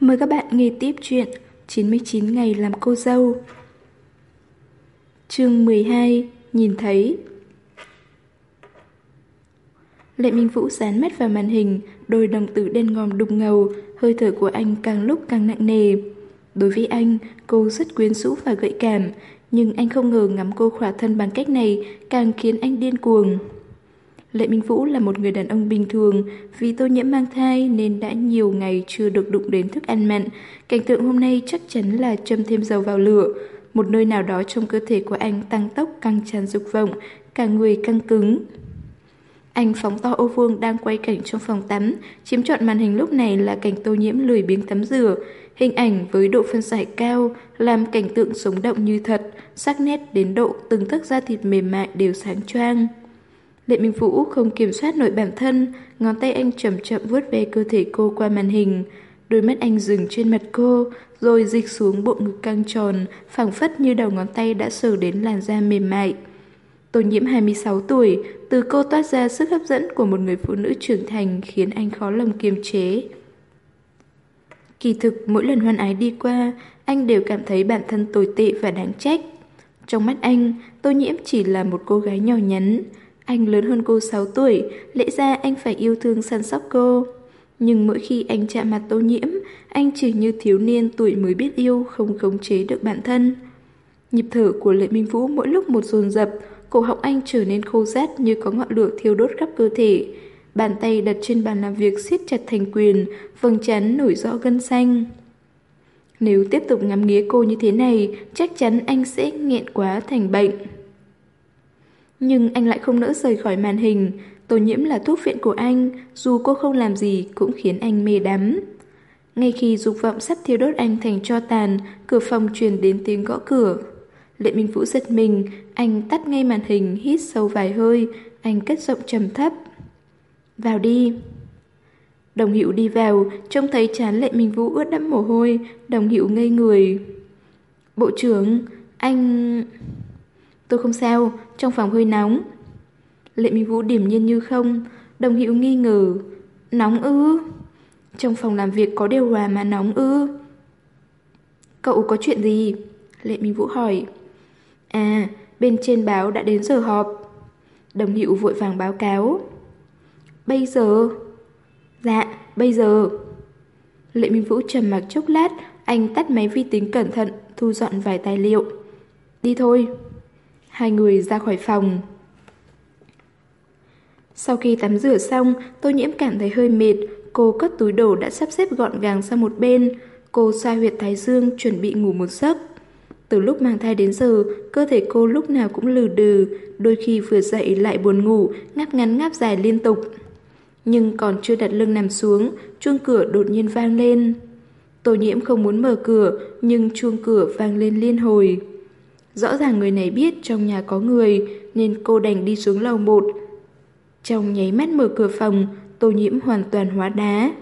Mời các bạn nghe tiếp chuyện 99 ngày làm cô dâu. Chương 12 Nhìn thấy Lệ Minh Vũ dán mắt vào màn hình, đôi đồng tử đen ngòm đục ngầu, hơi thở của anh càng lúc càng nặng nề. Đối với anh, cô rất quyến rũ và gợi cảm, nhưng anh không ngờ ngắm cô khỏa thân bằng cách này càng khiến anh điên cuồng. Lệ Minh Vũ là một người đàn ông bình thường, vì tôi nhiễm mang thai nên đã nhiều ngày chưa được đụng đến thức ăn mặn. Cảnh tượng hôm nay chắc chắn là châm thêm dầu vào lửa. Một nơi nào đó trong cơ thể của anh tăng tốc căng tràn dục vọng, cả người căng cứng. Anh phóng to ô vuông đang quay cảnh trong phòng tắm, chiếm trọn màn hình lúc này là cảnh tô nhiễm lười biếng tắm rửa. Hình ảnh với độ phân giải cao, làm cảnh tượng sống động như thật, sắc nét đến độ từng tấc da thịt mềm mại đều sáng choang. Lệ Minh Vũ không kiểm soát nổi bản thân, ngón tay anh chậm chậm vuốt về cơ thể cô qua màn hình. Đôi mắt anh dừng trên mặt cô, rồi dịch xuống bộ ngực căng tròn, phẳng phất như đầu ngón tay đã sờ đến làn da mềm mại. Tô nhiễm 26 tuổi, từ cô toát ra sức hấp dẫn của một người phụ nữ trưởng thành khiến anh khó lòng kiềm chế. Kỳ thực, mỗi lần hoan ái đi qua, anh đều cảm thấy bản thân tồi tệ và đáng trách. Trong mắt anh, Tô nhiễm chỉ là một cô gái nhỏ nhắn, anh lớn hơn cô 6 tuổi, lẽ ra anh phải yêu thương săn sóc cô. Nhưng mỗi khi anh chạm mặt tô nhiễm, anh chỉ như thiếu niên tuổi mới biết yêu, không khống chế được bản thân. Nhịp thở của Lệ Minh Vũ mỗi lúc một dồn dập, cổ họng anh trở nên khô rát như có ngọn lửa thiêu đốt khắp cơ thể. Bàn tay đặt trên bàn làm việc siết chặt thành quyền, vầng trán nổi rõ gân xanh. Nếu tiếp tục ngắm nghía cô như thế này, chắc chắn anh sẽ nghẹn quá thành bệnh. Nhưng anh lại không nỡ rời khỏi màn hình. Tô nhiễm là thuốc viện của anh, dù cô không làm gì cũng khiến anh mê đắm. Ngay khi dục vọng sắp thiêu đốt anh thành cho tàn, cửa phòng truyền đến tiếng gõ cửa. Lệ Minh Vũ giật mình, anh tắt ngay màn hình, hít sâu vài hơi, anh cất giọng trầm thấp. Vào đi. Đồng Hữu đi vào, trông thấy chán Lệ Minh Vũ ướt đẫm mồ hôi, Đồng Hữu ngây người. Bộ trưởng, anh... Tôi không sao, trong phòng hơi nóng. Lệ Minh Vũ điểm nhiên như không, đồng hiệu nghi ngờ. Nóng ư? Trong phòng làm việc có điều hòa mà nóng ư? Cậu có chuyện gì? Lệ Minh Vũ hỏi. À, bên trên báo đã đến giờ họp. Đồng hiệu vội vàng báo cáo. Bây giờ? Dạ, bây giờ. Lệ Minh Vũ trầm mặc chốc lát, anh tắt máy vi tính cẩn thận, thu dọn vài tài liệu. Đi thôi. Hai người ra khỏi phòng. Sau khi tắm rửa xong, tô nhiễm cảm thấy hơi mệt. Cô cất túi đồ đã sắp xếp gọn gàng sang một bên. Cô xoa huyệt thái dương chuẩn bị ngủ một giấc. Từ lúc mang thai đến giờ, cơ thể cô lúc nào cũng lừ đừ, đôi khi vừa dậy lại buồn ngủ, ngáp ngắn ngáp dài liên tục. Nhưng còn chưa đặt lưng nằm xuống, chuông cửa đột nhiên vang lên. Tô nhiễm không muốn mở cửa, nhưng chuông cửa vang lên liên hồi. Rõ ràng người này biết trong nhà có người nên cô đành đi xuống lầu một. Trong nháy mắt mở cửa phòng, tô nhiễm hoàn toàn hóa đá.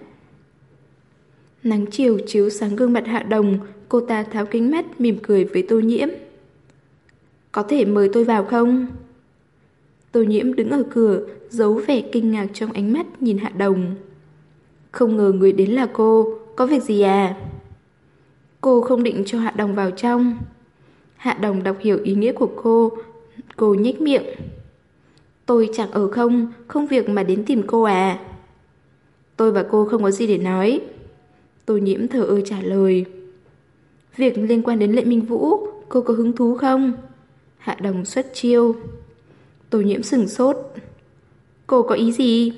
Nắng chiều chiếu sáng gương mặt hạ đồng, cô ta tháo kính mắt mỉm cười với tô nhiễm. Có thể mời tôi vào không? Tô nhiễm đứng ở cửa, giấu vẻ kinh ngạc trong ánh mắt nhìn hạ đồng. Không ngờ người đến là cô, có việc gì à? Cô không định cho hạ đồng vào trong. Hạ đồng đọc hiểu ý nghĩa của cô, cô nhếch miệng. Tôi chẳng ở không, không việc mà đến tìm cô à. Tôi và cô không có gì để nói. Tô nhiễm thở ơ trả lời. Việc liên quan đến Lệ Minh Vũ, cô có hứng thú không? Hạ đồng xuất chiêu. Tô nhiễm sừng sốt. Cô có ý gì?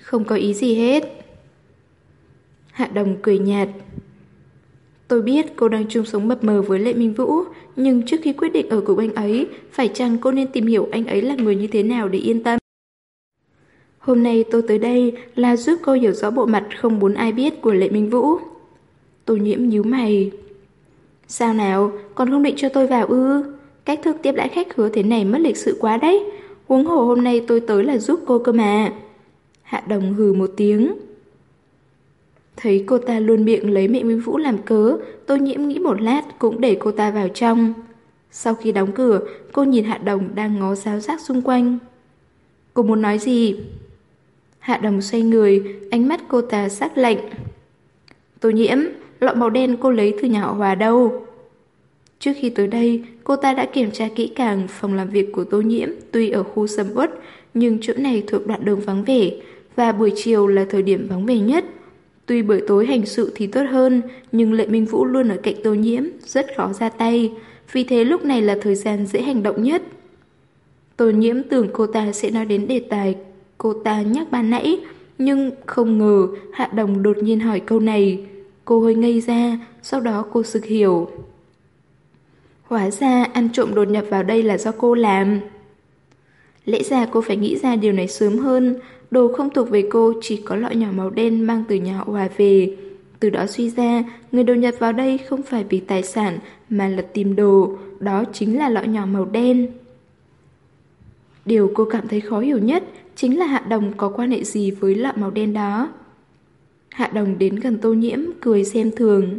Không có ý gì hết. Hạ đồng cười nhạt. Tôi biết cô đang chung sống mập mờ với Lệ Minh Vũ, nhưng trước khi quyết định ở cùng anh ấy, phải chăng cô nên tìm hiểu anh ấy là người như thế nào để yên tâm? Hôm nay tôi tới đây là giúp cô hiểu rõ bộ mặt không muốn ai biết của Lệ Minh Vũ. Tô nhiễm nhíu mày. Sao nào, còn không định cho tôi vào ư? Cách thức tiếp đãi khách hứa thế này mất lịch sự quá đấy. Huống hồ hôm nay tôi tới là giúp cô cơ mà. Hạ đồng hừ một tiếng. Thấy cô ta luôn miệng lấy mẹ Minh Vũ làm cớ, tôi nhiễm nghĩ một lát cũng để cô ta vào trong. Sau khi đóng cửa, cô nhìn Hạ Đồng đang ngó giáo giác xung quanh. Cô muốn nói gì? Hạ Đồng xoay người, ánh mắt cô ta sắc lạnh. Tô nhiễm, lọ màu đen cô lấy từ nhà họ Hòa đâu? Trước khi tới đây, cô ta đã kiểm tra kỹ càng phòng làm việc của Tô Nhiễm tuy ở khu sầm uất, nhưng chỗ này thuộc đoạn đường vắng vẻ, và buổi chiều là thời điểm vắng vẻ nhất. Tuy buổi tối hành sự thì tốt hơn, nhưng Lệ Minh Vũ luôn ở cạnh Tô Nhiễm, rất khó ra tay, vì thế lúc này là thời gian dễ hành động nhất. Tô Nhiễm tưởng cô ta sẽ nói đến đề tài cô ta nhắc ban nãy, nhưng không ngờ Hạ Đồng đột nhiên hỏi câu này. Cô hơi ngây ra, sau đó cô sực hiểu. Hóa ra ăn trộm đột nhập vào đây là do cô làm. Lẽ ra cô phải nghĩ ra điều này sớm hơn, đồ không thuộc về cô chỉ có lọ nhỏ màu đen mang từ nhà họ Hòa về. Từ đó suy ra, người đầu nhập vào đây không phải vì tài sản mà là tìm đồ, đó chính là lọ nhỏ màu đen. Điều cô cảm thấy khó hiểu nhất chính là Hạ Đồng có quan hệ gì với lọ màu đen đó. Hạ Đồng đến gần tô nhiễm, cười xem thường.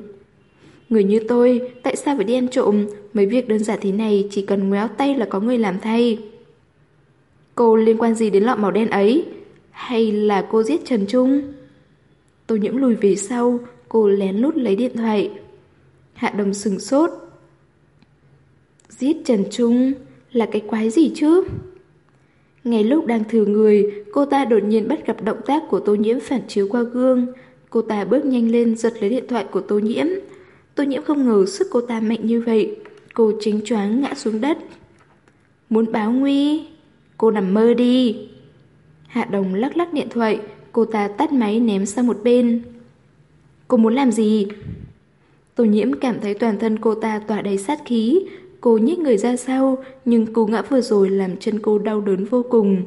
Người như tôi, tại sao phải đi ăn trộm? Mấy việc đơn giản thế này chỉ cần ngoéo tay là có người làm thay. Cô liên quan gì đến lọ màu đen ấy? Hay là cô giết Trần Trung? Tô nhiễm lùi về sau, cô lén lút lấy điện thoại. Hạ đồng sừng sốt. Giết Trần Trung là cái quái gì chứ? Ngay lúc đang thử người, cô ta đột nhiên bắt gặp động tác của tô nhiễm phản chiếu qua gương. Cô ta bước nhanh lên giật lấy điện thoại của tô nhiễm. Tô nhiễm không ngờ sức cô ta mạnh như vậy. Cô chính choáng ngã xuống đất. Muốn báo nguy? Cô nằm mơ đi. Hạ đồng lắc lắc điện thoại, cô ta tắt máy ném sang một bên. Cô muốn làm gì? Tô nhiễm cảm thấy toàn thân cô ta tỏa đầy sát khí. Cô nhích người ra sau, nhưng cú ngã vừa rồi làm chân cô đau đớn vô cùng.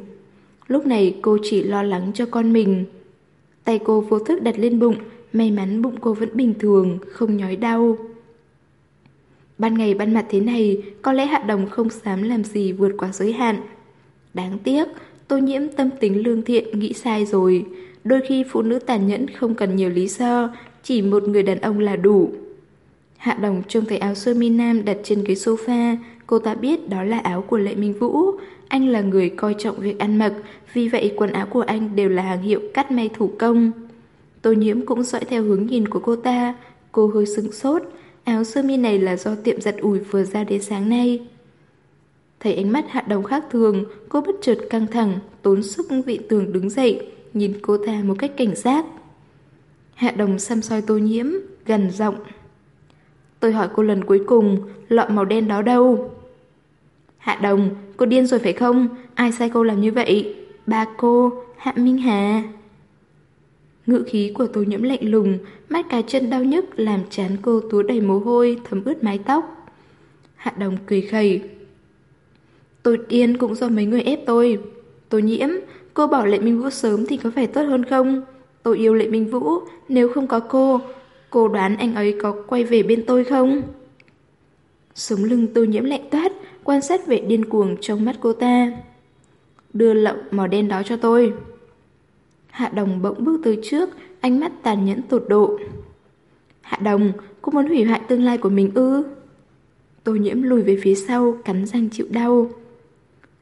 Lúc này cô chỉ lo lắng cho con mình. Tay cô vô thức đặt lên bụng, may mắn bụng cô vẫn bình thường, không nhói đau. Ban ngày ban mặt thế này, có lẽ Hạ Đồng không dám làm gì vượt quá giới hạn. Đáng tiếc, Tô Nhiễm tâm tính lương thiện nghĩ sai rồi. Đôi khi phụ nữ tàn nhẫn không cần nhiều lý do, chỉ một người đàn ông là đủ. Hạ Đồng trông thấy áo sơ mi nam đặt trên ghế sofa, cô ta biết đó là áo của Lệ Minh Vũ. Anh là người coi trọng việc ăn mặc, vì vậy quần áo của anh đều là hàng hiệu cắt may thủ công. Tô nhiễm cũng dõi theo hướng nhìn của cô ta, cô hơi sững sốt, áo sơ mi này là do tiệm giặt ủi vừa ra đến sáng nay. Thấy ánh mắt hạ đồng khác thường, cô bất chợt căng thẳng, tốn sức vị tường đứng dậy, nhìn cô ta một cách cảnh giác. Hạ đồng xăm soi tô nhiễm, gần giọng. Tôi hỏi cô lần cuối cùng, lọ màu đen đó đâu? Hạ đồng, cô điên rồi phải không? Ai sai cô làm như vậy? Ba cô, Hạ Minh Hà. Ngữ khí của tô nhiễm lạnh lùng, mắt cá chân đau nhức làm chán cô túa đầy mồ hôi, thấm ướt mái tóc. Hạ đồng cười khẩy. Tôi điên cũng do mấy người ép tôi. Tôi nhiễm, cô bỏ Lệ Minh Vũ sớm thì có phải tốt hơn không? Tôi yêu Lệ Minh Vũ, nếu không có cô, cô đoán anh ấy có quay về bên tôi không? Sống lưng tôi nhiễm lạnh toát, quan sát vẻ điên cuồng trong mắt cô ta. Đưa lậu màu đen đó cho tôi. Hạ Đồng bỗng bước tới trước, ánh mắt tàn nhẫn tột độ. Hạ Đồng, cô muốn hủy hoại tương lai của mình ư? Tô nhiễm lùi về phía sau, cắn răng chịu đau.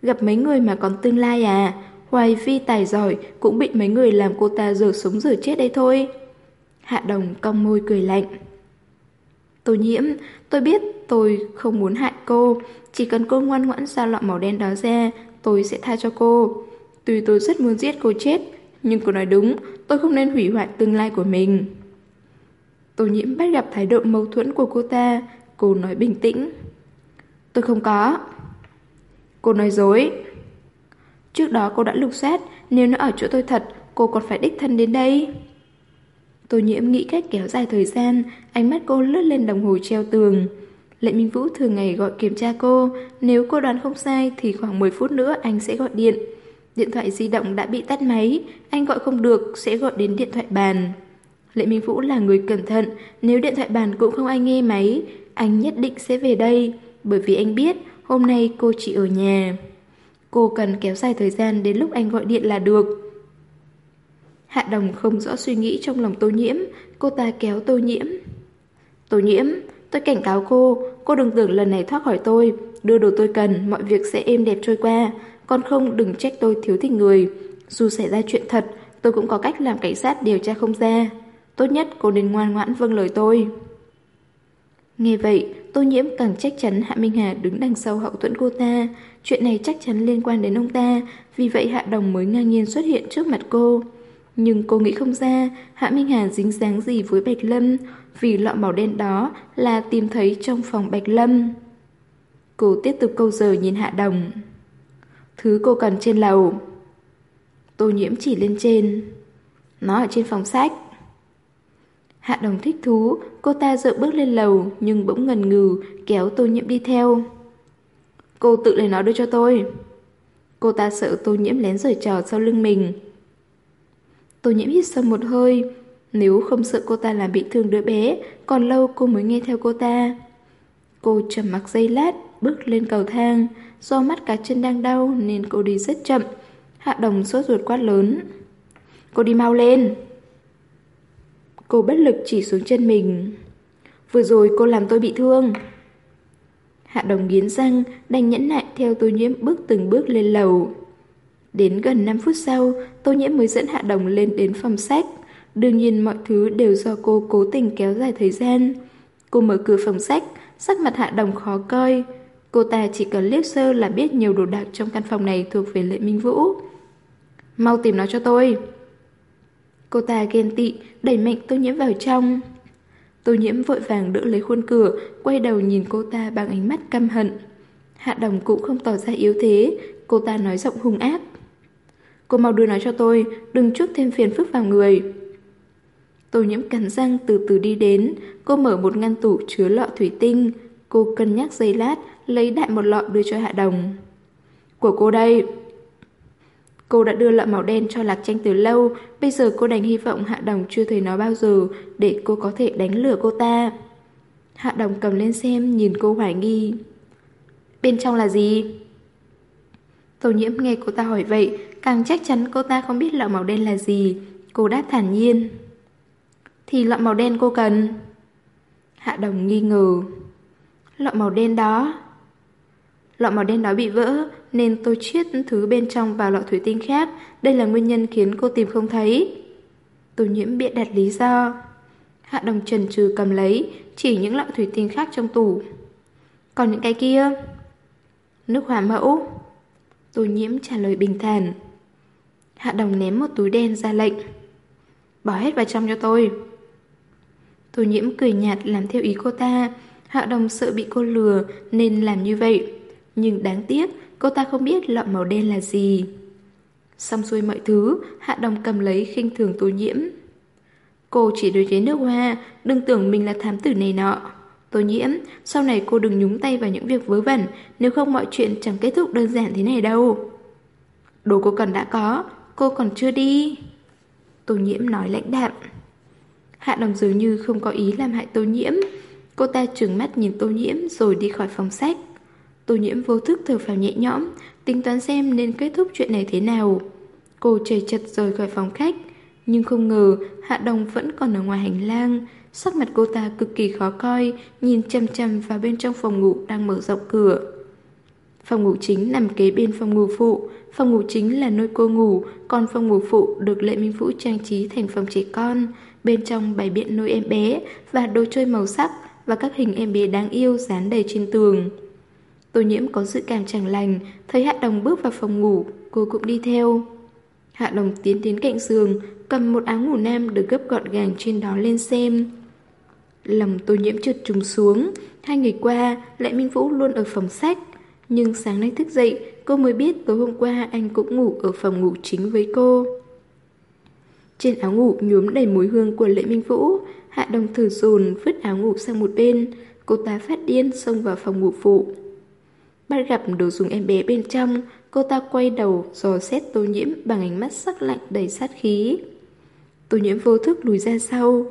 Gặp mấy người mà còn tương lai à? Hoài phi tài giỏi cũng bị mấy người làm cô ta giờ sống giờ chết đây thôi. Hạ đồng cong môi cười lạnh. Tô nhiễm, tôi biết tôi không muốn hại cô. Chỉ cần cô ngoan ngoãn ra lọ màu đen đó ra, tôi sẽ tha cho cô. Tuy tôi rất muốn giết cô chết, nhưng cô nói đúng, tôi không nên hủy hoại tương lai của mình. Tô nhiễm bắt gặp thái độ mâu thuẫn của cô ta, cô nói bình tĩnh. Tôi không có. Cô nói dối. Trước đó cô đã lục soát, nếu nó ở chỗ tôi thật, cô còn phải đích thân đến đây. tôi nhiễm nghĩ cách kéo dài thời gian, ánh mắt cô lướt lên đồng hồ treo tường. Lệ Minh Vũ thường ngày gọi kiểm tra cô, nếu cô đoán không sai thì khoảng 10 phút nữa anh sẽ gọi điện. Điện thoại di động đã bị tắt máy, anh gọi không được sẽ gọi đến điện thoại bàn. Lệ Minh Vũ là người cẩn thận, nếu điện thoại bàn cũng không ai nghe máy, anh nhất định sẽ về đây, bởi vì anh biết hôm nay cô chỉ ở nhà. Cô cần kéo dài thời gian đến lúc anh gọi điện là được. Hạ đồng không rõ suy nghĩ trong lòng tô nhiễm, cô ta kéo tô nhiễm. Tô nhiễm, tôi cảnh cáo cô, cô đừng tưởng lần này thoát khỏi tôi, đưa đồ tôi cần, mọi việc sẽ êm đẹp trôi qua, còn không đừng trách tôi thiếu tình người. Dù xảy ra chuyện thật, tôi cũng có cách làm cảnh sát điều tra không ra. Tốt nhất cô nên ngoan ngoãn vâng lời tôi. Nghe vậy, Tô Nhiễm càng chắc chắn Hạ Minh Hà đứng đằng sau hậu thuẫn cô ta. Chuyện này chắc chắn liên quan đến ông ta, vì vậy Hạ Đồng mới ngang nhiên xuất hiện trước mặt cô. Nhưng cô nghĩ không ra Hạ Minh Hà dính dáng gì với Bạch Lâm vì lọ màu đen đó là tìm thấy trong phòng Bạch Lâm. Cô tiếp tục câu giờ nhìn Hạ Đồng. Thứ cô cần trên lầu. Tô nhiễm chỉ lên trên. Nó ở trên phòng sách. Hạ Đồng thích thú, cô ta dựa bước lên lầu nhưng bỗng ngần ngừ kéo tô nhiễm đi theo. Cô tự lấy nó đưa cho tôi. Cô ta sợ tô nhiễm lén rời trò sau lưng mình. Tô nhiễm hít sâu một hơi. Nếu không sợ cô ta làm bị thương đứa bé, còn lâu cô mới nghe theo cô ta. Cô trầm mặc giây lát, bước lên cầu thang. Do mắt cả chân đang đau nên cô đi rất chậm. Hạ đồng sốt ruột quát lớn. Cô đi mau lên. Cô bất lực chỉ xuống chân mình. Vừa rồi cô làm tôi bị thương. Hạ đồng nghiến răng, đành nhẫn nại theo tôi nhiễm bước từng bước lên lầu. Đến gần 5 phút sau, Tô Nhiễm mới dẫn Hạ Đồng lên đến phòng sách. Đương nhiên mọi thứ đều do cô cố tình kéo dài thời gian. Cô mở cửa phòng sách, sắc mặt Hạ Đồng khó coi. Cô ta chỉ cần liếc sơ là biết nhiều đồ đạc trong căn phòng này thuộc về Lệ Minh Vũ. Mau tìm nó cho tôi. Cô ta ghen tị, đẩy mạnh Tô Nhiễm vào trong. Tô Nhiễm vội vàng đỡ lấy khuôn cửa, quay đầu nhìn cô ta bằng ánh mắt căm hận. Hạ Đồng cũng không tỏ ra yếu thế, cô ta nói giọng hung ác. Cô mau đưa nó cho tôi, đừng chút thêm phiền phức vào người. Tô nhiễm cắn răng từ từ đi đến, cô mở một ngăn tủ chứa lọ thủy tinh. Cô cân nhắc giây lát, lấy đại một lọ đưa cho Hạ Đồng. Của cô đây. Cô đã đưa lọ màu đen cho Lạc Tranh từ lâu, bây giờ cô đành hy vọng Hạ Đồng chưa thấy nó bao giờ để cô có thể đánh lừa cô ta. Hạ Đồng cầm lên xem, nhìn cô hoài nghi. Bên trong là gì? Tô nhiễm nghe cô ta hỏi vậy, càng chắc chắn cô ta không biết lọ màu đen là gì. Cô đáp thản nhiên. Thì lọ màu đen cô cần. Hạ đồng nghi ngờ. Lọ màu đen đó. Lọ màu đen đó bị vỡ, nên tôi chiết thứ bên trong vào lọ thủy tinh khác. Đây là nguyên nhân khiến cô tìm không thấy. Tô nhiễm biện đặt lý do. Hạ đồng trần trừ cầm lấy, chỉ những lọ thủy tinh khác trong tủ. Còn những cái kia? Nước hòa mẫu. Tô nhiễm trả lời bình thản. Hạ đồng ném một túi đen ra lệnh. Bỏ hết vào trong cho tôi. Tô nhiễm cười nhạt làm theo ý cô ta. Hạ đồng sợ bị cô lừa nên làm như vậy. Nhưng đáng tiếc, cô ta không biết lọ màu đen là gì. Xong xuôi mọi thứ, Hạ đồng cầm lấy khinh thường tô nhiễm. Cô chỉ đối với nước hoa, đừng tưởng mình là thám tử này nọ. Tô nhiễm, sau này cô đừng nhúng tay vào những việc vớ vẩn, nếu không mọi chuyện chẳng kết thúc đơn giản thế này đâu. Đồ cô cần đã có, cô còn chưa đi. Tô nhiễm nói lãnh đạm. Hạ đồng dường như không có ý làm hại tô nhiễm. Cô ta trừng mắt nhìn tô nhiễm rồi đi khỏi phòng sách. Tô nhiễm vô thức thở phào nhẹ nhõm, tính toán xem nên kết thúc chuyện này thế nào. Cô chạy chật rời khỏi phòng khách, nhưng không ngờ Hạ Đồng vẫn còn ở ngoài hành lang. Sắc mặt cô ta cực kỳ khó coi, nhìn chằm chằm vào bên trong phòng ngủ đang mở rộng cửa. Phòng ngủ chính nằm kế bên phòng ngủ phụ, phòng ngủ chính là nơi cô ngủ, còn phòng ngủ phụ được Lệ Minh Vũ trang trí thành phòng trẻ con. Bên trong bày biện nuôi em bé và đồ chơi màu sắc và các hình em bé đáng yêu dán đầy trên tường. Tô nhiễm có dự cảm chẳng lành, thấy Hạ Đồng bước vào phòng ngủ, cô cũng đi theo. Hạ Đồng tiến đến cạnh giường, cầm một áo ngủ nam được gấp gọn gàng trên đó lên xem. Lòng tô nhiễm trượt trùng xuống, hai ngày qua, Lệ Minh Vũ luôn ở phòng sách. Nhưng sáng nay thức dậy, cô mới biết tối hôm qua anh cũng ngủ ở phòng ngủ chính với cô. Trên áo ngủ nhuốm đầy mùi hương của Lệ Minh Vũ, Hạ Đồng thử dồn vứt áo ngủ sang một bên, cô ta phát điên xông vào phòng ngủ phụ. Bắt gặp đồ dùng em bé bên trong, cô ta quay đầu dò xét tô nhiễm bằng ánh mắt sắc lạnh đầy sát khí. Tô nhiễm vô thức lùi ra sau.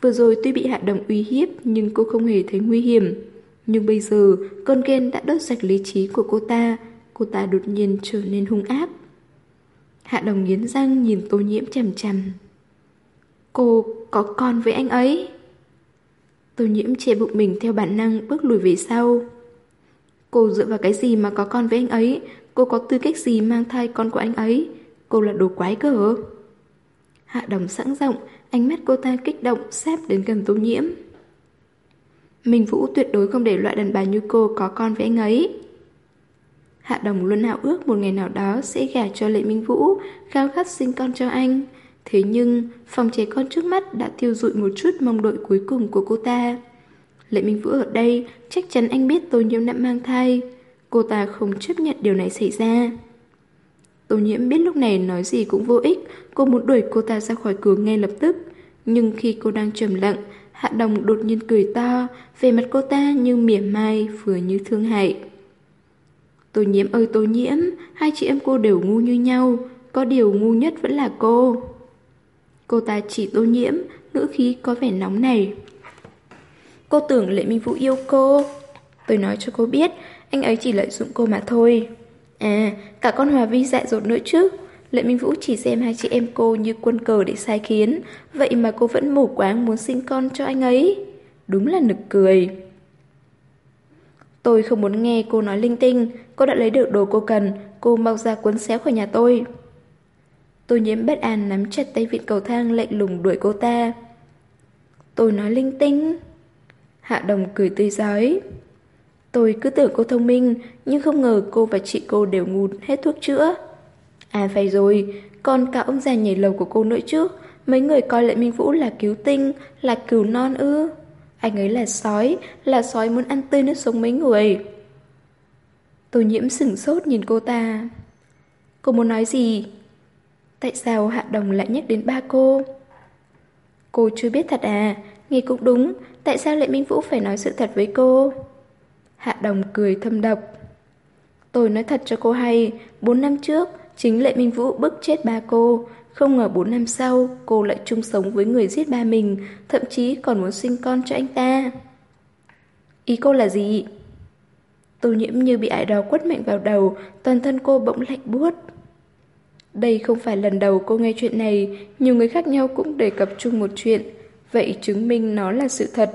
Vừa rồi tuy bị hạ đồng uy hiếp nhưng cô không hề thấy nguy hiểm. Nhưng bây giờ, cơn ghen đã đốt sạch lý trí của cô ta. Cô ta đột nhiên trở nên hung ác. Hạ đồng nghiến răng nhìn tô nhiễm chằm chằm. Cô có con với anh ấy. Tô nhiễm che bụng mình theo bản năng bước lùi về sau. Cô dựa vào cái gì mà có con với anh ấy? Cô có tư cách gì mang thai con của anh ấy? Cô là đồ quái cơ Hạ đồng sẵn rộng, ánh mắt cô ta kích động xếp đến gần tô nhiễm. Minh Vũ tuyệt đối không để loại đàn bà như cô có con với anh ấy. Hạ Đồng luôn hào ước một ngày nào đó sẽ gả cho Lệ Minh Vũ, khao khát sinh con cho anh. Thế nhưng, phòng trẻ con trước mắt đã tiêu dụi một chút mong đợi cuối cùng của cô ta. Lệ Minh Vũ ở đây, chắc chắn anh biết tôi nhiễm đã mang thai. Cô ta không chấp nhận điều này xảy ra. Tô nhiễm biết lúc này nói gì cũng vô ích, cô muốn đuổi cô ta ra khỏi cửa ngay lập tức. Nhưng khi cô đang trầm lặng, Hạ Đồng đột nhiên cười to, về mặt cô ta như mỉa mai vừa như thương hại. Tô nhiễm ơi tô nhiễm, hai chị em cô đều ngu như nhau, có điều ngu nhất vẫn là cô. Cô ta chỉ tô nhiễm, ngữ khí có vẻ nóng này. Cô tưởng Lệ Minh Vũ yêu cô. Tôi nói cho cô biết, anh ấy chỉ lợi dụng cô mà thôi. À, cả con Hòa Vi dại dột nữa chứ. Lệ Minh Vũ chỉ xem hai chị em cô như quân cờ để sai khiến, vậy mà cô vẫn mù quáng muốn sinh con cho anh ấy. Đúng là nực cười. Tôi không muốn nghe cô nói linh tinh, cô đã lấy được đồ cô cần, cô mau ra cuốn xéo khỏi nhà tôi. Tôi nhiễm bất an nắm chặt tay vịn cầu thang lạnh lùng đuổi cô ta. Tôi nói linh tinh. Hạ đồng cười tươi giói. Tôi cứ tưởng cô thông minh, nhưng không ngờ cô và chị cô đều ngu hết thuốc chữa. À phải rồi, còn cả ông già nhảy lầu của cô nữa chứ. Mấy người coi Lệ Minh Vũ là cứu tinh, là cừu non ư. Anh ấy là sói, là sói muốn ăn tươi nước sống mấy người. Tô nhiễm sửng sốt nhìn cô ta. Cô muốn nói gì? Tại sao Hạ Đồng lại nhắc đến ba cô? Cô chưa biết thật à? Nghe cũng đúng, tại sao Lệ Minh Vũ phải nói sự thật với cô? Hạ Đồng cười thâm độc. Tôi nói thật cho cô hay, 4 năm trước, chính Lệ Minh Vũ bức chết ba cô. Không ngờ 4 năm sau, cô lại chung sống với người giết ba mình, thậm chí còn muốn sinh con cho anh ta. Ý cô là gì? Tô nhiễm như bị ai đó quất mạnh vào đầu, toàn thân cô bỗng lạnh buốt. Đây không phải lần đầu cô nghe chuyện này, nhiều người khác nhau cũng đề cập chung một chuyện, vậy chứng minh nó là sự thật.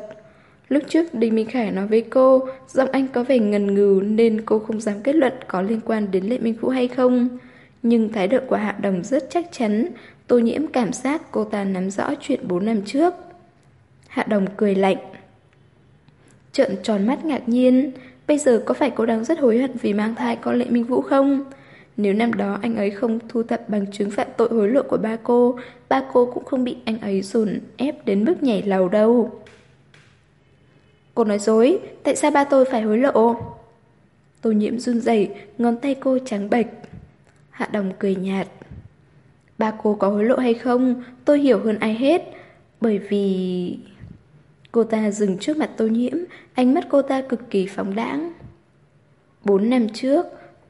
Lúc trước Đinh Minh Khải nói với cô, giọng anh có vẻ ngần ngừ nên cô không dám kết luận có liên quan đến Lệ Minh Vũ hay không. Nhưng thái độ của Hạ Đồng rất chắc chắn, tô nhiễm cảm giác cô ta nắm rõ chuyện 4 năm trước. Hạ Đồng cười lạnh. Trợn tròn mắt ngạc nhiên, bây giờ có phải cô đang rất hối hận vì mang thai con Lệ Minh Vũ không? Nếu năm đó anh ấy không thu thập bằng chứng phạm tội hối lộ của ba cô, ba cô cũng không bị anh ấy dồn ép đến mức nhảy lầu đâu. Cô nói dối, tại sao ba tôi phải hối lộ? Tô nhiễm run rẩy, ngón tay cô trắng bệch. Hạ đồng cười nhạt. Ba cô có hối lộ hay không, tôi hiểu hơn ai hết. Bởi vì... Cô ta dừng trước mặt tô nhiễm, ánh mắt cô ta cực kỳ phóng đãng. Bốn năm trước,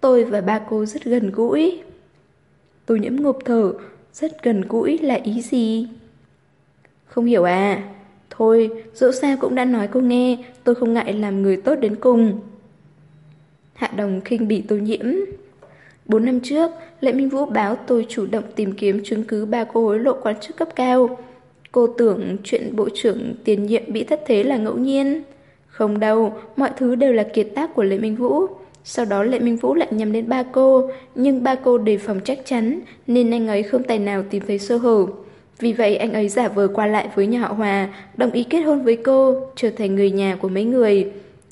tôi và ba cô rất gần gũi. tôi nhiễm ngộp thở, rất gần gũi là ý gì? Không hiểu à? Thôi, dẫu sao cũng đã nói cô nghe, tôi không ngại làm người tốt đến cùng. Hạ đồng khinh bị tôi nhiễm. Bốn năm trước, Lệ Minh Vũ báo tôi chủ động tìm kiếm chứng cứ ba cô hối lộ quan chức cấp cao. Cô tưởng chuyện bộ trưởng tiền nhiệm bị thất thế là ngẫu nhiên. Không đâu, mọi thứ đều là kiệt tác của Lệ Minh Vũ. Sau đó Lệ Minh Vũ lại nhắm đến ba cô, nhưng ba cô đề phòng chắc chắn, nên anh ấy không tài nào tìm thấy sơ hở. Vì vậy anh ấy giả vờ qua lại với nhà họ Hòa, đồng ý kết hôn với cô, trở thành người nhà của mấy người.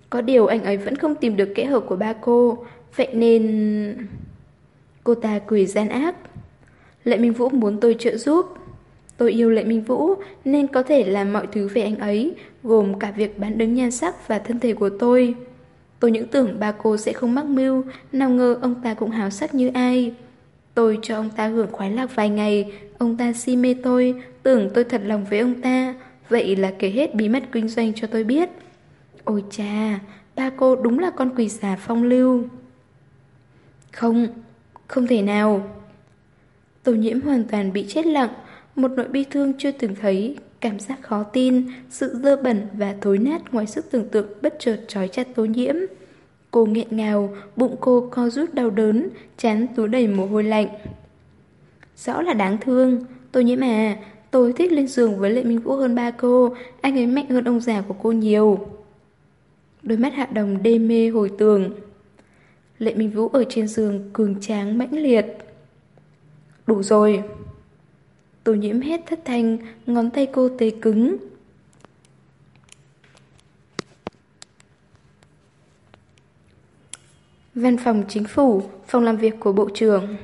Có điều anh ấy vẫn không tìm được kẽ hở của ba cô, vậy nên... Cô ta cười gian ác. Lệ Minh Vũ muốn tôi trợ giúp. Tôi yêu Lệ Minh Vũ nên có thể làm mọi thứ về anh ấy, gồm cả việc bán đứng nhan sắc và thân thể của tôi. Tôi những tưởng ba cô sẽ không mắc mưu, nào ngờ ông ta cũng háo sắc như ai. Tôi cho ông ta hưởng khoái lạc vài ngày, ông ta si mê tôi, tưởng tôi thật lòng với ông ta, vậy là kể hết bí mật kinh doanh cho tôi biết. Ôi cha, ba cô đúng là con quỷ giả phong lưu. Không, không thể nào. Tô nhiễm hoàn toàn bị chết lặng, một nỗi bi thương chưa từng thấy, cảm giác khó tin, sự dơ bẩn và thối nát ngoài sức tưởng tượng bất chợt trói chặt tô nhiễm. Cô nghẹn ngào, bụng cô co rút đau đớn, chán túi đầy mồ hôi lạnh. Rõ là đáng thương, tôi nhiễm à, tôi thích lên giường với Lệ Minh Vũ hơn ba cô, anh ấy mạnh hơn ông già của cô nhiều. Đôi mắt hạ đồng đê mê hồi tường. Lệ Minh Vũ ở trên giường cường tráng mãnh liệt. Đủ rồi. Tô nhiễm hét thất thanh, ngón tay cô tê cứng. Văn phòng chính phủ, phòng làm việc của Bộ trưởng.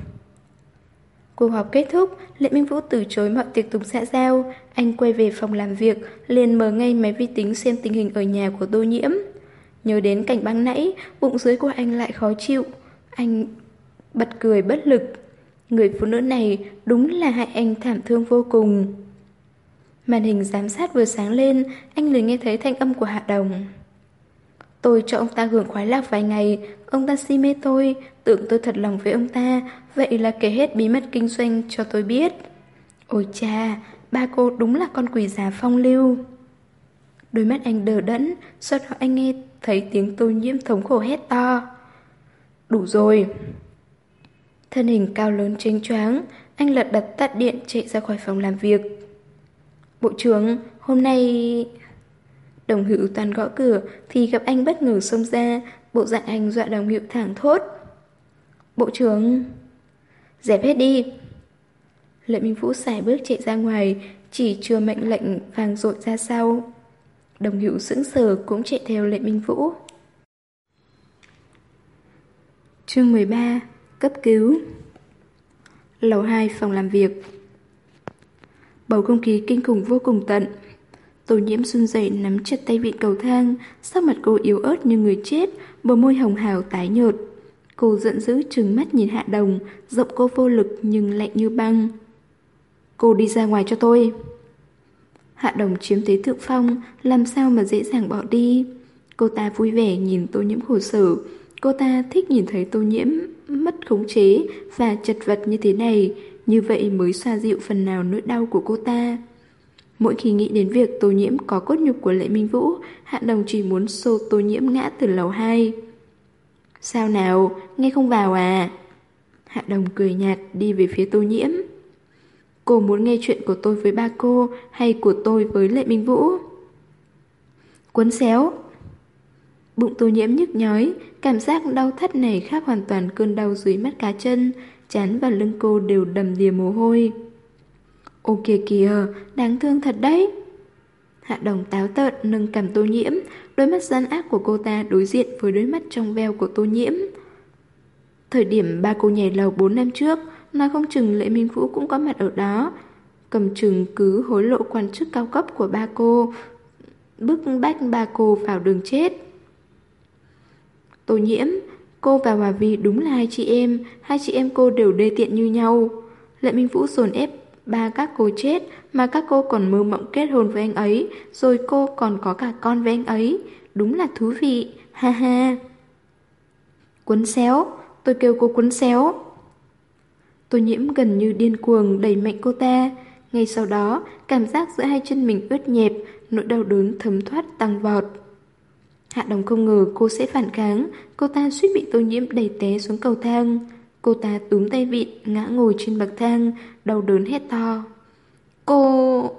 Cuộc họp kết thúc, Lệ Minh Vũ từ chối mọi tiệc tùng xã giao. Anh quay về phòng làm việc, liền mở ngay máy vi tính xem tình hình ở nhà của Tô Nhiễm. Nhớ đến cảnh băng nãy, bụng dưới của anh lại khó chịu. Anh bật cười bất lực. Người phụ nữ này đúng là hại anh thảm thương vô cùng. Màn hình giám sát vừa sáng lên, anh liền nghe thấy thanh âm của Hạ Đồng. Tôi cho ông ta hưởng khoái lạc vài ngày, ông ta si mê tôi, tưởng tôi thật lòng với ông ta, vậy là kể hết bí mật kinh doanh cho tôi biết. Ôi cha, ba cô đúng là con quỷ già phong lưu. Đôi mắt anh đờ đẫn, sau đó anh nghe thấy tiếng tôi nhiễm thống khổ hét to. Đủ rồi. Thân hình cao lớn chênh choáng, anh lật đặt tắt điện chạy ra khỏi phòng làm việc. Bộ trưởng, hôm nay... Đồng hữu toàn gõ cửa thì gặp anh bất ngờ xông ra, bộ dạng anh dọa đồng hữu thẳng thốt. Bộ trưởng... Dẹp hết đi. Lệ Minh Vũ xài bước chạy ra ngoài, chỉ chưa mệnh lệnh vàng rội ra sau. Đồng hữu sững sờ cũng chạy theo Lệ Minh Vũ. Chương 13 Cấp cứu. Lầu 2 phòng làm việc. Bầu không khí kinh khủng vô cùng tận. Tô nhiễm run rẩy nắm chặt tay vịn cầu thang, Sắc mặt cô yếu ớt như người chết, Bờ môi hồng hào tái nhợt. Cô giận dữ trừng mắt nhìn hạ đồng, Giọng cô vô lực nhưng lạnh như băng. Cô đi ra ngoài cho tôi. Hạ đồng chiếm thế thượng phong, Làm sao mà dễ dàng bỏ đi. Cô ta vui vẻ nhìn tô nhiễm khổ sở. Cô ta thích nhìn thấy tô nhiễm mất khống chế và chật vật như thế này, như vậy mới xoa dịu phần nào nỗi đau của cô ta. Mỗi khi nghĩ đến việc tô nhiễm có cốt nhục của Lệ Minh Vũ, Hạ Đồng chỉ muốn xô tô nhiễm ngã từ lầu 2. Sao nào, nghe không vào à? Hạ Đồng cười nhạt đi về phía tô nhiễm. Cô muốn nghe chuyện của tôi với ba cô hay của tôi với Lệ Minh Vũ? Quấn xéo, Bụng tô nhiễm nhức nhói, cảm giác đau thắt này khác hoàn toàn cơn đau dưới mắt cá chân, chán và lưng cô đều đầm đìa mồ hôi. Ô kìa kìa, đáng thương thật đấy. Hạ đồng táo tợn nâng cầm tô nhiễm, đôi mắt gian ác của cô ta đối diện với đôi mắt trong veo của tô nhiễm. Thời điểm ba cô nhảy lầu 4 năm trước, nói không chừng Lệ Minh Vũ cũng có mặt ở đó. Cầm chừng cứ hối lộ quan chức cao cấp của ba cô, bức bách ba cô vào đường chết. Tô nhiễm, cô và Hòa Vi đúng là hai chị em, hai chị em cô đều đê tiện như nhau. Lệ Minh Vũ dồn ép ba các cô chết mà các cô còn mơ mộng kết hôn với anh ấy, rồi cô còn có cả con với anh ấy. Đúng là thú vị, ha ha. cuốn xéo, tôi kêu cô cuốn xéo. Tô nhiễm gần như điên cuồng đẩy mạnh cô ta. Ngay sau đó, cảm giác giữa hai chân mình ướt nhẹp, nỗi đau đớn thấm thoát tăng vọt. Hạ đồng không ngờ cô sẽ phản kháng, cô ta suýt bị tô nhiễm đẩy té xuống cầu thang. Cô ta túm tay vịn, ngã ngồi trên bậc thang, đau đớn hét to. Cô...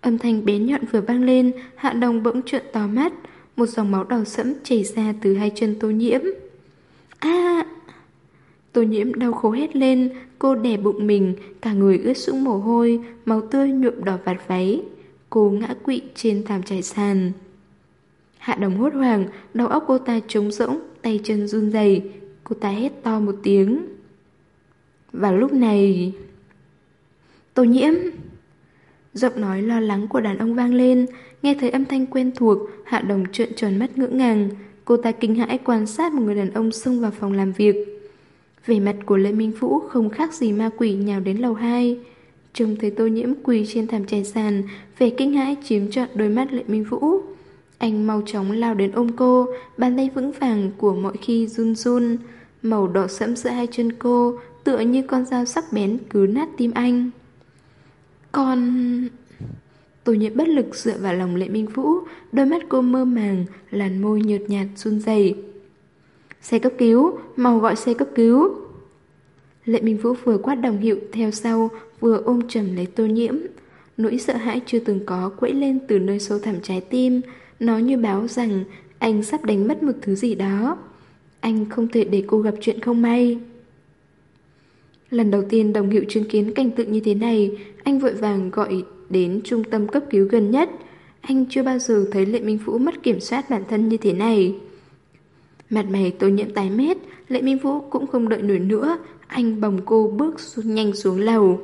Âm thanh bén nhọn vừa vang lên, hạ đồng bỗng trợn to mắt, một dòng máu đỏ sẫm chảy ra từ hai chân tô nhiễm. a Tô nhiễm đau khổ hét lên, cô đè bụng mình, cả người ướt sũng mồ hôi, máu tươi nhuộm đỏ vạt váy. Cô ngã quỵ trên thảm trải sàn. Hạ đồng hốt hoảng, đầu óc cô ta trống rỗng, tay chân run rẩy, cô ta hét to một tiếng. Và lúc này... Tô nhiễm! Giọng nói lo lắng của đàn ông vang lên, nghe thấy âm thanh quen thuộc, Hạ đồng trợn tròn mắt ngỡ ngàng. Cô ta kinh hãi quan sát một người đàn ông xông vào phòng làm việc. Vẻ mặt của Lê Minh Vũ không khác gì ma quỷ nhào đến lầu 2. Trông thấy tô nhiễm quỳ trên thảm trải sàn, vẻ kinh hãi chiếm trọn đôi mắt Lệ Minh Vũ. Anh mau chóng lao đến ôm cô, bàn tay vững vàng của mọi khi run run. Màu đỏ sẫm giữa hai chân cô, tựa như con dao sắc bén cứ nát tim anh. Con... Tô nhiễm bất lực dựa vào lòng Lệ Minh Vũ, đôi mắt cô mơ màng, làn môi nhợt nhạt run rẩy. Xe cấp cứu, mau gọi xe cấp cứu. Lệ Minh Vũ vừa quát đồng hiệu theo sau, vừa ôm chầm lấy tô nhiễm. Nỗi sợ hãi chưa từng có quẫy lên từ nơi sâu thẳm trái tim, nó như báo rằng anh sắp đánh mất một thứ gì đó. Anh không thể để cô gặp chuyện không may. Lần đầu tiên đồng hiệu chứng kiến cảnh tượng như thế này, anh vội vàng gọi đến trung tâm cấp cứu gần nhất. Anh chưa bao giờ thấy Lệ Minh Vũ mất kiểm soát bản thân như thế này. Mặt mày tôi nhiễm tái mét, Lệ Minh Vũ cũng không đợi nổi nữa, anh bồng cô bước xuống nhanh xuống lầu.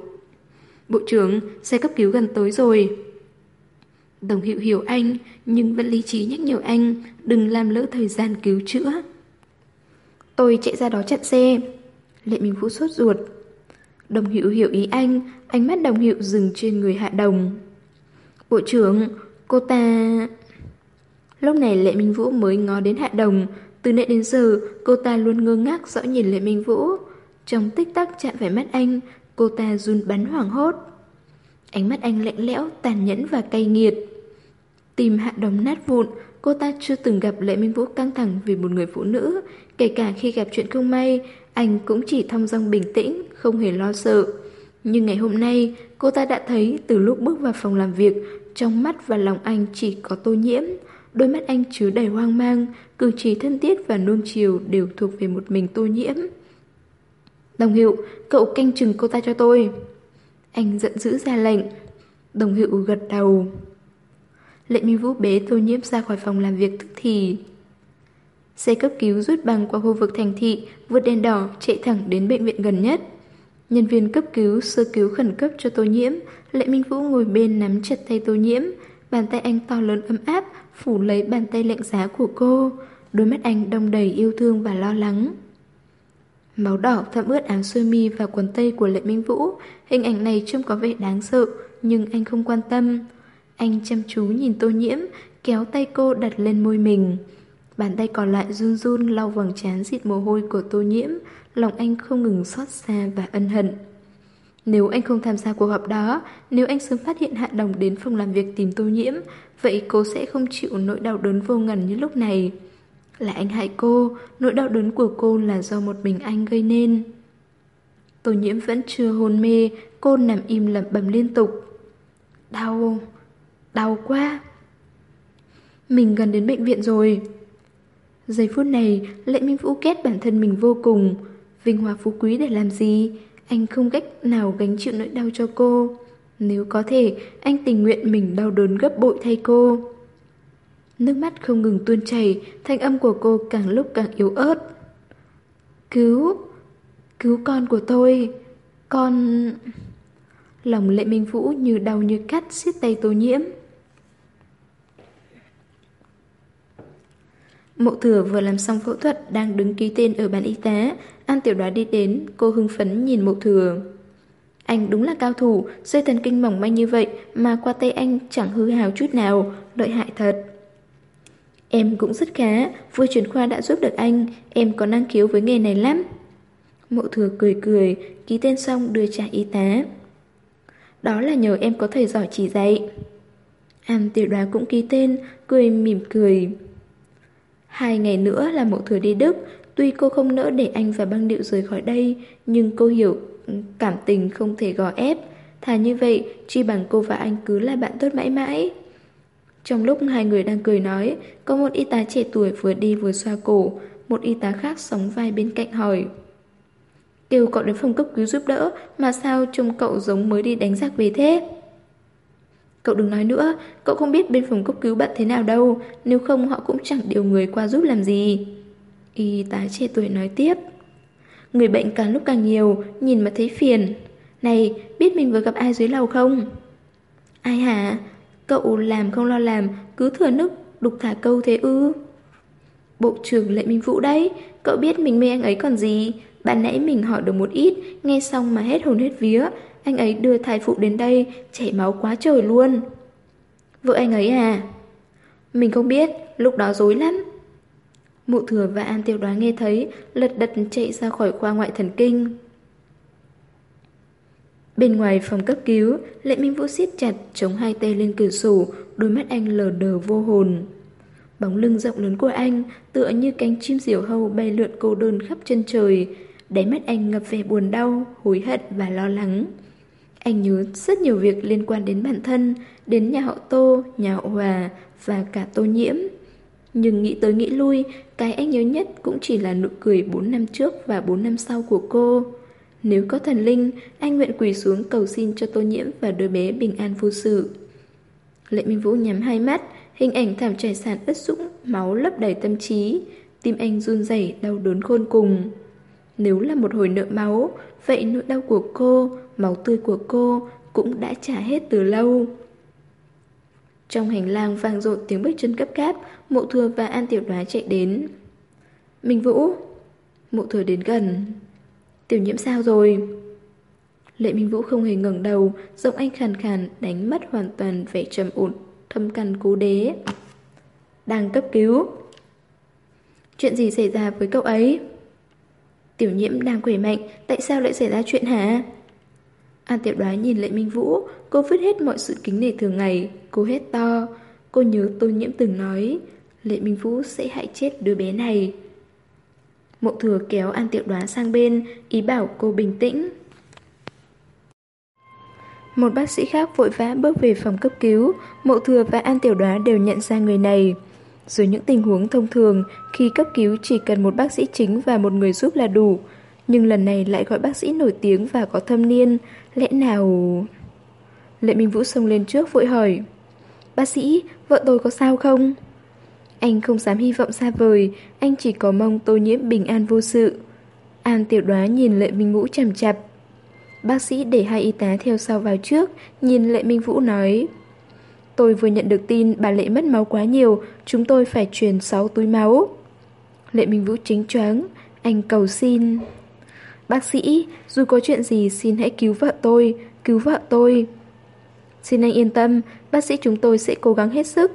Bộ trưởng, xe cấp cứu gần tới rồi. Đồng hiệu hiểu anh, nhưng vẫn lý trí nhắc nhở anh đừng làm lỡ thời gian cứu chữa. Tôi chạy ra đó chặn xe. Lệ Minh Vũ sốt ruột. Đồng hiệu hiểu ý anh, ánh mắt đồng hiệu dừng trên người hạ đồng. Bộ trưởng, cô ta... Lúc này Lệ Minh Vũ mới ngó đến hạ đồng, từ nãy đến giờ cô ta luôn ngơ ngác dõi nhìn Lệ Minh Vũ. Trong tích tắc chạm phải mắt anh, cô ta run bắn hoảng hốt. Ánh mắt anh lạnh lẽo, tàn nhẫn và cay nghiệt. Tìm hạ đồng nát vụn, cô ta chưa từng gặp Lệ Minh Vũ căng thẳng vì một người phụ nữ. Kể cả khi gặp chuyện không may, anh cũng chỉ thong dong bình tĩnh, không hề lo sợ. Nhưng ngày hôm nay, cô ta đã thấy từ lúc bước vào phòng làm việc, trong mắt và lòng anh chỉ có tô nhiễm. Đôi mắt anh chứa đầy hoang mang, cử chỉ thân thiết và nuông chiều đều thuộc về một mình tô nhiễm. Đồng hiệu, cậu canh chừng cô ta cho tôi. Anh giận dữ ra lệnh. Đồng hiệu gật đầu. Lệ Minh Vũ bế tô nhiễm ra khỏi phòng làm việc tức thì. Xe cấp cứu rút băng qua khu vực thành thị, vượt đèn đỏ, chạy thẳng đến bệnh viện gần nhất. Nhân viên cấp cứu sơ cứu khẩn cấp cho tô nhiễm, Lệ Minh Vũ ngồi bên nắm chặt tay tô nhiễm, bàn tay anh to lớn ấm áp, phủ lấy bàn tay lạnh giá của cô. Đôi mắt anh đông đầy yêu thương và lo lắng. Máu đỏ thấm ướt áo sơ mi và quần tây của Lệ Minh Vũ. Hình ảnh này trông có vẻ đáng sợ, nhưng anh không quan tâm. Anh chăm chú nhìn tô nhiễm, kéo tay cô đặt lên môi mình. Bàn tay còn lại run run lau vầng trán dịt mồ hôi của tô nhiễm, lòng anh không ngừng xót xa và ân hận. Nếu anh không tham gia cuộc họp đó, nếu anh sớm phát hiện Hạ Đồng đến phòng làm việc tìm tô nhiễm, vậy cô sẽ không chịu nỗi đau đớn vô ngần như lúc này. Là anh hại cô, nỗi đau đớn của cô là do một mình anh gây nên. Tô nhiễm vẫn chưa hôn mê, cô nằm im lẩm bẩm liên tục. Đau, đau quá. Mình gần đến bệnh viện rồi. Giây phút này, Lệ Minh Vũ kết bản thân mình vô cùng. Vinh hoa phú quý để làm gì? Anh không cách nào gánh chịu nỗi đau cho cô. Nếu có thể, anh tình nguyện mình đau đớn gấp bội thay cô. Nước mắt không ngừng tuôn chảy, thanh âm của cô càng lúc càng yếu ớt. Cứu! Cứu con của tôi! Con... Lòng lệ minh vũ như đau như cắt xiết tay tô nhiễm. Mộ thừa vừa làm xong phẫu thuật đang đứng ký tên ở bàn y tá. An tiểu đoá đi đến, cô hưng phấn nhìn mộ thừa. Anh đúng là cao thủ, dây thần kinh mỏng manh như vậy mà qua tay anh chẳng hư hào chút nào, lợi hại thật. Em cũng rất khá, vừa chuyển khoa đã giúp được anh, em có năng khiếu với nghề này lắm. Mộ thừa cười cười, ký tên xong đưa trả y tá. Đó là nhờ em có thầy giỏi chỉ dạy. An tiểu đoá cũng ký tên, cười mỉm cười. Hai ngày nữa là mộ thừa đi Đức, tuy cô không nỡ để anh và băng điệu rời khỏi đây, nhưng cô hiểu ừ, cảm tình không thể gò ép. Thà như vậy, chi bằng cô và anh cứ là bạn tốt mãi mãi. Trong lúc hai người đang cười nói, có một y tá trẻ tuổi vừa đi vừa xoa cổ, một y tá khác sóng vai bên cạnh hỏi. Kêu cậu đến phòng cấp cứu giúp đỡ, mà sao trông cậu giống mới đi đánh giặc về thế? Cậu đừng nói nữa, cậu không biết bên phòng cấp cứu bận thế nào đâu, nếu không họ cũng chẳng điều người qua giúp làm gì. Y tá trẻ tuổi nói tiếp. Người bệnh càng lúc càng nhiều, nhìn mà thấy phiền. Này, biết mình vừa gặp ai dưới lầu không? Ai hả? Cậu làm không lo làm, cứ thừa nước đục thả câu thế ư. Bộ trưởng Lệ Minh Vũ đấy, cậu biết mình mê anh ấy còn gì. Bạn nãy mình hỏi được một ít, nghe xong mà hết hồn hết vía. Anh ấy đưa thai phụ đến đây, chảy máu quá trời luôn. Vợ anh ấy à? Mình không biết, lúc đó dối lắm. Mụ thừa và An Tiêu Đoá nghe thấy, lật đật chạy ra khỏi khoa ngoại thần kinh. Bên ngoài phòng cấp cứu, Lệ Minh Vũ siết chặt, chống hai tay lên cửa sổ, đôi mắt anh lờ đờ vô hồn. Bóng lưng rộng lớn của anh tựa như cánh chim diều hâu bay lượn cô đơn khắp chân trời. Đáy mắt anh ngập vẻ buồn đau, hối hận và lo lắng. Anh nhớ rất nhiều việc liên quan đến bản thân, đến nhà họ Tô, nhà họ Hòa và cả Tô Nhiễm. Nhưng nghĩ tới nghĩ lui, cái anh nhớ nhất cũng chỉ là nụ cười 4 năm trước và 4 năm sau của cô. Nếu có thần linh, anh nguyện quỳ xuống cầu xin cho tô nhiễm và đứa bé bình an vô sự. Lệ Minh Vũ nhắm hai mắt, hình ảnh thảm trải sản ướt sũng, máu lấp đầy tâm trí. Tim anh run rẩy đau đớn khôn cùng. Nếu là một hồi nợ máu, vậy nỗi đau của cô, máu tươi của cô cũng đã trả hết từ lâu. Trong hành lang vang rộn tiếng bước chân cấp cáp, mộ thừa và an tiểu đoá chạy đến. Minh Vũ! Mộ thừa đến gần. Tiểu nhiễm sao rồi? Lệ Minh Vũ không hề ngẩng đầu, giọng anh khàn khàn đánh mất hoàn toàn vẻ trầm ổn, thâm căn cố đế. Đang cấp cứu. Chuyện gì xảy ra với cậu ấy? Tiểu nhiễm đang khỏe mạnh, tại sao lại xảy ra chuyện hả? An tiểu đoá nhìn Lệ Minh Vũ, cô vứt hết mọi sự kính nể thường ngày, cô hét to. Cô nhớ tô nhiễm từng nói, Lệ Minh Vũ sẽ hại chết đứa bé này. Mộ thừa kéo An tiểu đoá sang bên, ý bảo cô bình tĩnh. Một bác sĩ khác vội vã bước về phòng cấp cứu, mộ thừa và An tiểu đoá đều nhận ra người này. Dưới những tình huống thông thường, khi cấp cứu chỉ cần một bác sĩ chính và một người giúp là đủ. Nhưng lần này lại gọi bác sĩ nổi tiếng và có thâm niên, lẽ nào... Lệ Minh Vũ xông lên trước vội hỏi Bác sĩ, vợ tôi có sao không? Anh không dám hy vọng xa vời, anh chỉ có mong tô nhiễm bình an vô sự. An tiểu đoá nhìn Lệ Minh Vũ chằm chặp. Bác sĩ để hai y tá theo sau vào trước, nhìn Lệ Minh Vũ nói Tôi vừa nhận được tin bà Lệ mất máu quá nhiều, chúng tôi phải truyền 6 túi máu. Lệ Minh Vũ chính choáng, anh cầu xin. Bác sĩ, dù có chuyện gì xin hãy cứu vợ tôi, cứu vợ tôi. Xin anh yên tâm, bác sĩ chúng tôi sẽ cố gắng hết sức.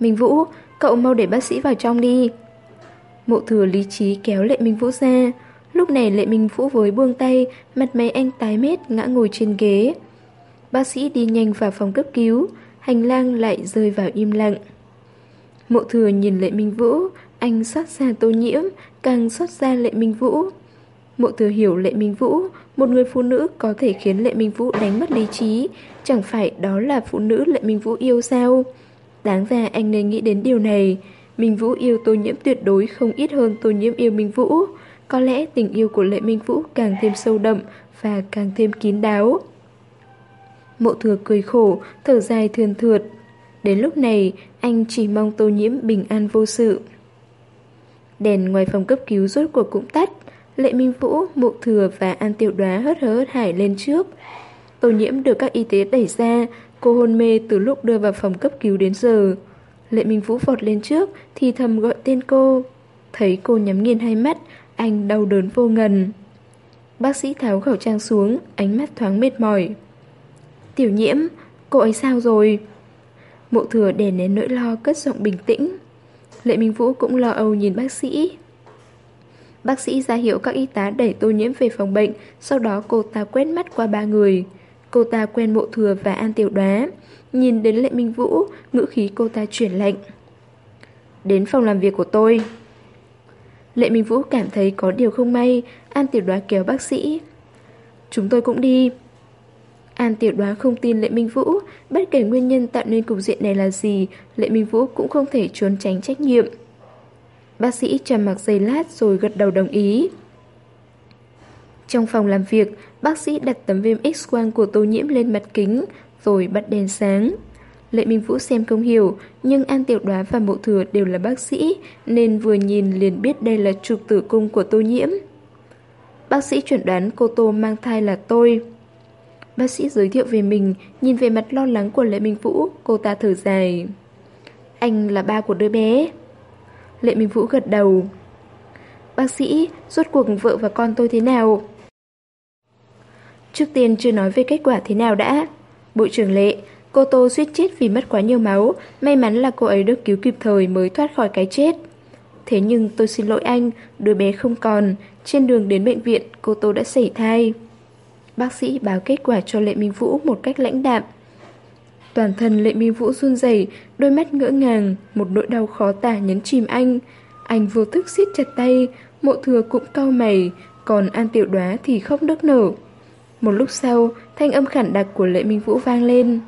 Minh Vũ, cậu mau để bác sĩ vào trong đi. Mộ thừa lý trí kéo Lệ Minh Vũ ra. Lúc này Lệ Minh Vũ với buông tay, mặt mày anh tái mét ngã ngồi trên ghế. Bác sĩ đi nhanh vào phòng cấp cứu, hành lang lại rơi vào im lặng. Mộ thừa nhìn Lệ Minh Vũ, anh xót xa tô nhiễm, càng xót xa Lệ Minh Vũ. Mộ thừa hiểu Lệ Minh Vũ, một người phụ nữ có thể khiến Lệ Minh Vũ đánh mất lý trí, chẳng phải đó là phụ nữ Lệ Minh Vũ yêu sao? Đáng ra anh nên nghĩ đến điều này. Minh Vũ yêu Tô Nhiễm tuyệt đối không ít hơn Tô Nhiễm yêu Minh Vũ. Có lẽ tình yêu của Lệ Minh Vũ càng thêm sâu đậm và càng thêm kín đáo. Mộ thừa cười khổ, thở dài thườn thượt. Đến lúc này, anh chỉ mong Tô Nhiễm bình an vô sự. Đèn ngoài phòng cấp cứu rốt cuộc cũng tắt. Lệ Minh Vũ, Mộ Thừa và An Tiểu Đoá hớt hớt hải lên trước. Tô nhiễm được các y tế đẩy ra, cô hôn mê từ lúc đưa vào phòng cấp cứu đến giờ. Lệ Minh Vũ vọt lên trước, thì thầm gọi tên cô. Thấy cô nhắm nghiền hai mắt, anh đau đớn vô ngần. Bác sĩ tháo khẩu trang xuống, ánh mắt thoáng mệt mỏi. Tiểu nhiễm, cô ấy sao rồi? Mộ thừa đè nén nỗi lo cất giọng bình tĩnh. Lệ Minh Vũ cũng lo âu nhìn bác sĩ. Bác sĩ ra hiệu các y tá đẩy tô nhiễm về phòng bệnh, sau đó cô ta quét mắt qua ba người. Cô ta quen mộ thừa và an tiểu đoá. Nhìn đến lệ minh vũ, ngữ khí cô ta chuyển lệnh. Đến phòng làm việc của tôi. Lệ Minh Vũ cảm thấy có điều không may, An Tiểu Đoá kéo bác sĩ. Chúng tôi cũng đi. An Tiểu Đoá không tin Lệ Minh Vũ, bất kể nguyên nhân tạo nên cục diện này là gì, Lệ Minh Vũ cũng không thể trốn tránh trách nhiệm. Bác sĩ trầm mặc giây lát rồi gật đầu đồng ý. Trong phòng làm việc, bác sĩ đặt tấm viêm x-quang của tô nhiễm lên mặt kính, rồi bật đèn sáng. Lệ Minh Vũ xem không hiểu, nhưng An Tiểu Đoá và Mộ Thừa đều là bác sĩ, nên vừa nhìn liền biết đây là trục tử cung của tô nhiễm. Bác sĩ chuẩn đoán cô Tô mang thai là tôi. Bác sĩ giới thiệu về mình, nhìn về mặt lo lắng của Lệ Minh Vũ, cô ta thở dài. Anh là ba của đứa bé. Lệ Minh Vũ gật đầu. Bác sĩ, rốt cuộc vợ và con tôi thế nào? Trước tiên chưa nói về kết quả thế nào đã. Bộ trưởng Lệ, cô Tô suýt chết vì mất quá nhiều máu, may mắn là cô ấy được cứu kịp thời mới thoát khỏi cái chết. Thế nhưng tôi xin lỗi anh, đứa bé không còn, trên đường đến bệnh viện cô Tô đã xảy thai. Bác sĩ báo kết quả cho Lệ Minh Vũ một cách lãnh đạm. Toàn thân Lệ Minh Vũ run rẩy, đôi mắt ngỡ ngàng, một nỗi đau khó tả nhấn chìm anh. Anh vô thức siết chặt tay, mộ thừa cũng cau mày, còn An Tiểu Đoá thì khóc nức nở. Một lúc sau, thanh âm khản đặc của Lệ Minh Vũ vang lên.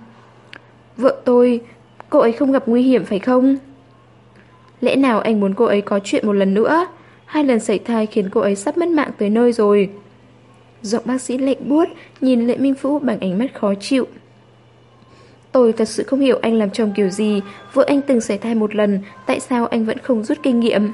Vợ tôi, cô ấy không gặp nguy hiểm phải không? Lẽ nào anh muốn cô ấy có chuyện một lần nữa? Hai lần xảy thai khiến cô ấy sắp mất mạng tới nơi rồi. Giọng bác sĩ lệnh buốt, nhìn Lệ Minh Phú bằng ánh mắt khó chịu. Tôi thật sự không hiểu anh làm chồng kiểu gì, vợ anh từng xảy thai một lần, tại sao anh vẫn không rút kinh nghiệm?